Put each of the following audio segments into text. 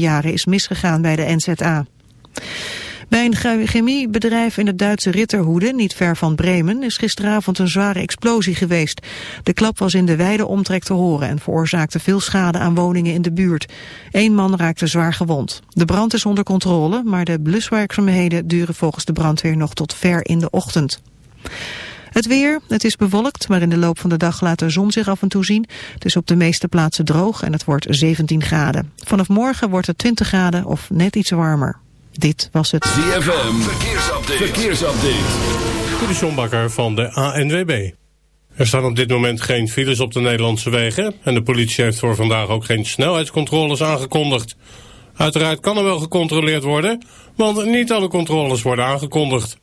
jaren is misgegaan bij de NZA. Bij een chemiebedrijf in het Duitse Ritterhoede, niet ver van Bremen, is gisteravond een zware explosie geweest. De klap was in de wijde omtrek te horen en veroorzaakte veel schade aan woningen in de buurt. Eén man raakte zwaar gewond. De brand is onder controle, maar de bluswerkzaamheden duren volgens de brandweer nog tot ver in de ochtend. Het weer, het is bewolkt, maar in de loop van de dag laat de zon zich af en toe zien. Het is op de meeste plaatsen droog en het wordt 17 graden. Vanaf morgen wordt het 20 graden of net iets warmer. Dit was het ZFM Verkeersupdate. Verkeersupdate. De van de ANWB. Er staan op dit moment geen files op de Nederlandse wegen... en de politie heeft voor vandaag ook geen snelheidscontroles aangekondigd. Uiteraard kan er wel gecontroleerd worden... want niet alle controles worden aangekondigd.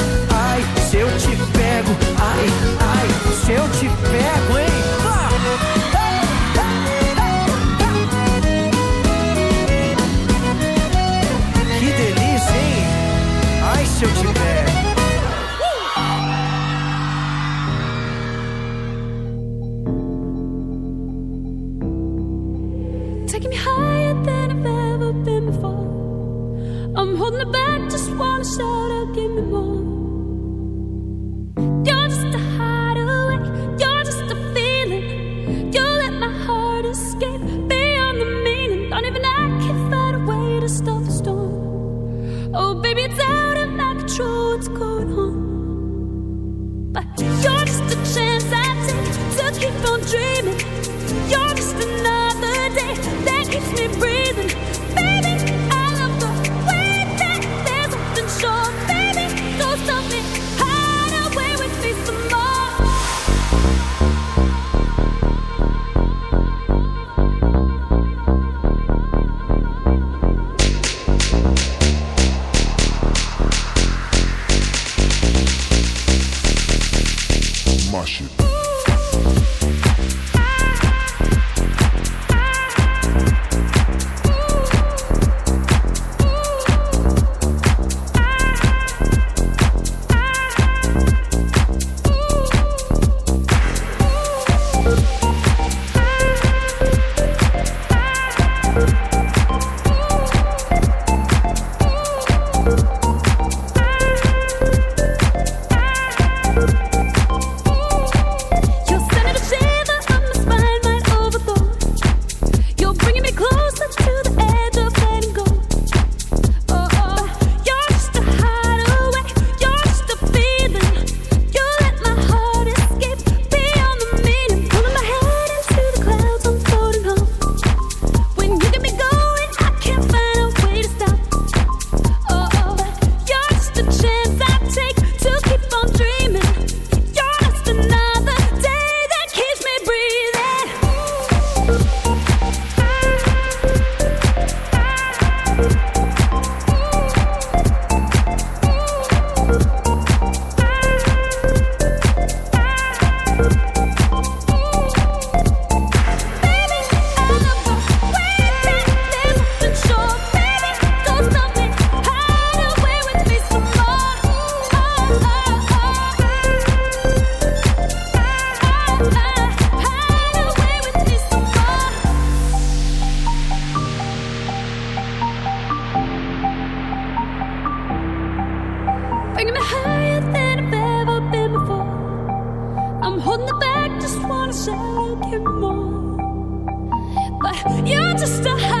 Te pego, ai, ai, se eu te pego, hein? Que delícia, hein? Ai, se eu te pego. I'm holding it back, just wanna shout out, holding the back, just wanna say I more. But you're just a.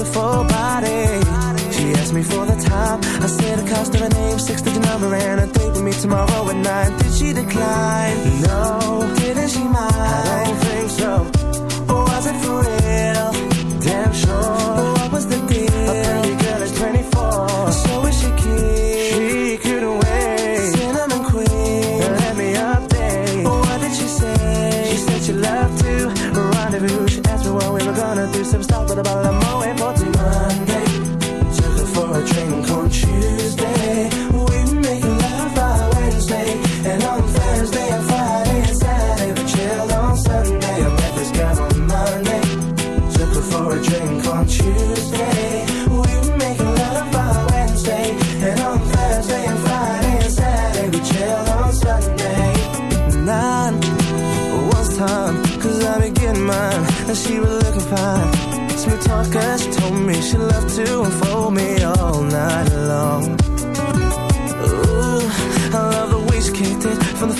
beautiful body. She asked me for the time. I said the cost of a name, six digit number, and a date with me tomorrow at nine. Did she decline? No. Didn't she mind? I don't think so. Or was it for real? Damn sure. But what was the deal? A pretty girl is 24. So is she cute? She couldn't wait. Cinnamon queen. And let me update. What did she say? She said she loved to rendezvous. She asked me what we were gonna do. Some stuff, but about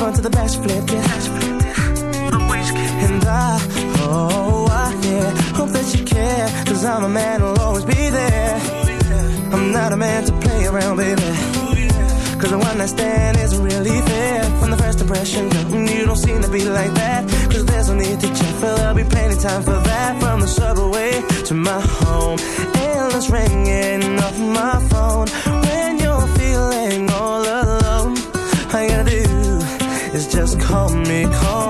front to the back, she flipped it And I, oh, I, yeah Hope that you care Cause I'm a man who'll always be there. I'm not a man to play around, baby. Cause a one night stand isn't really fair. From the first impression, girl, you don't seem to be like that. Cause there's no need to check, but there'll be plenty time for that. From the subway to my home Endless ringing off my phone call me, call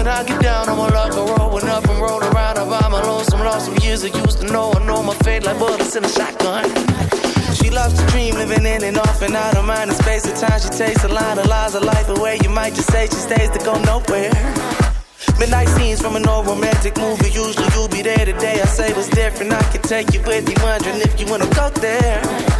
When I get down on my luck, I rollin' up and roll around. I by my lonesome, lost some years I used to know. I know my fate like bullets in a shotgun. She loves to dream, living in and off and out of mind and space. At time she takes a line of lies of life away. You might just say she stays to go nowhere. Midnight scenes from an old romantic movie. Usually you'll be there today. I say what's different. I can take you with me, wondering if you wanna go there.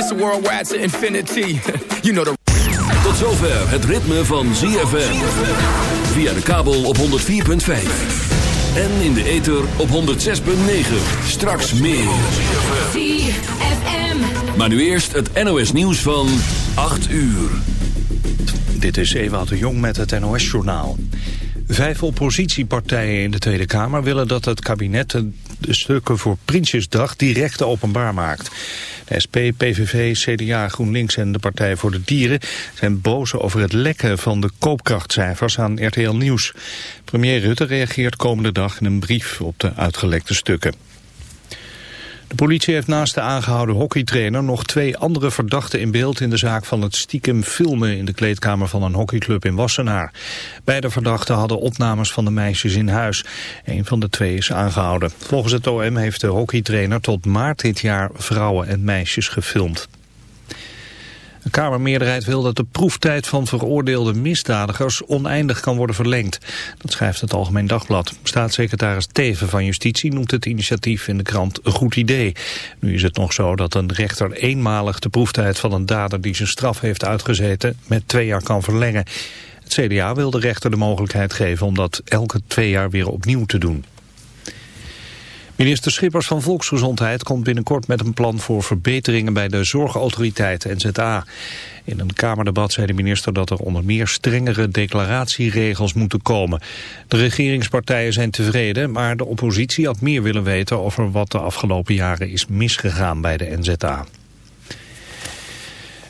To worldwide to infinity. you know the. Tot zover het ritme van ZFM. Via de kabel op 104.5. En in de ether op 106.9. Straks meer. ZFM. Maar nu eerst het NOS nieuws van 8 uur. Dit is Ewout de Jong met het NOS-journaal. Vijf oppositiepartijen in de Tweede Kamer willen dat het kabinet de stukken voor Prinsjesdag direct openbaar maakt. SP, PVV, CDA, GroenLinks en de Partij voor de Dieren zijn boos over het lekken van de koopkrachtcijfers aan RTL Nieuws. Premier Rutte reageert komende dag in een brief op de uitgelekte stukken. De politie heeft naast de aangehouden hockeytrainer nog twee andere verdachten in beeld in de zaak van het stiekem filmen in de kleedkamer van een hockeyclub in Wassenaar. Beide verdachten hadden opnames van de meisjes in huis. Een van de twee is aangehouden. Volgens het OM heeft de hockeytrainer tot maart dit jaar vrouwen en meisjes gefilmd. De Kamermeerderheid wil dat de proeftijd van veroordeelde misdadigers oneindig kan worden verlengd. Dat schrijft het Algemeen Dagblad. Staatssecretaris Teven van Justitie noemt het initiatief in de krant een goed idee. Nu is het nog zo dat een rechter eenmalig de proeftijd van een dader die zijn straf heeft uitgezeten met twee jaar kan verlengen. Het CDA wil de rechter de mogelijkheid geven om dat elke twee jaar weer opnieuw te doen. Minister Schippers van Volksgezondheid komt binnenkort met een plan voor verbeteringen bij de zorgautoriteit NZA. In een Kamerdebat zei de minister dat er onder meer strengere declaratieregels moeten komen. De regeringspartijen zijn tevreden, maar de oppositie had meer willen weten over wat de afgelopen jaren is misgegaan bij de NZA.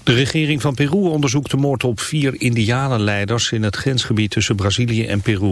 De regering van Peru onderzoekt de moord op vier indianenleiders in het grensgebied tussen Brazilië en Peru.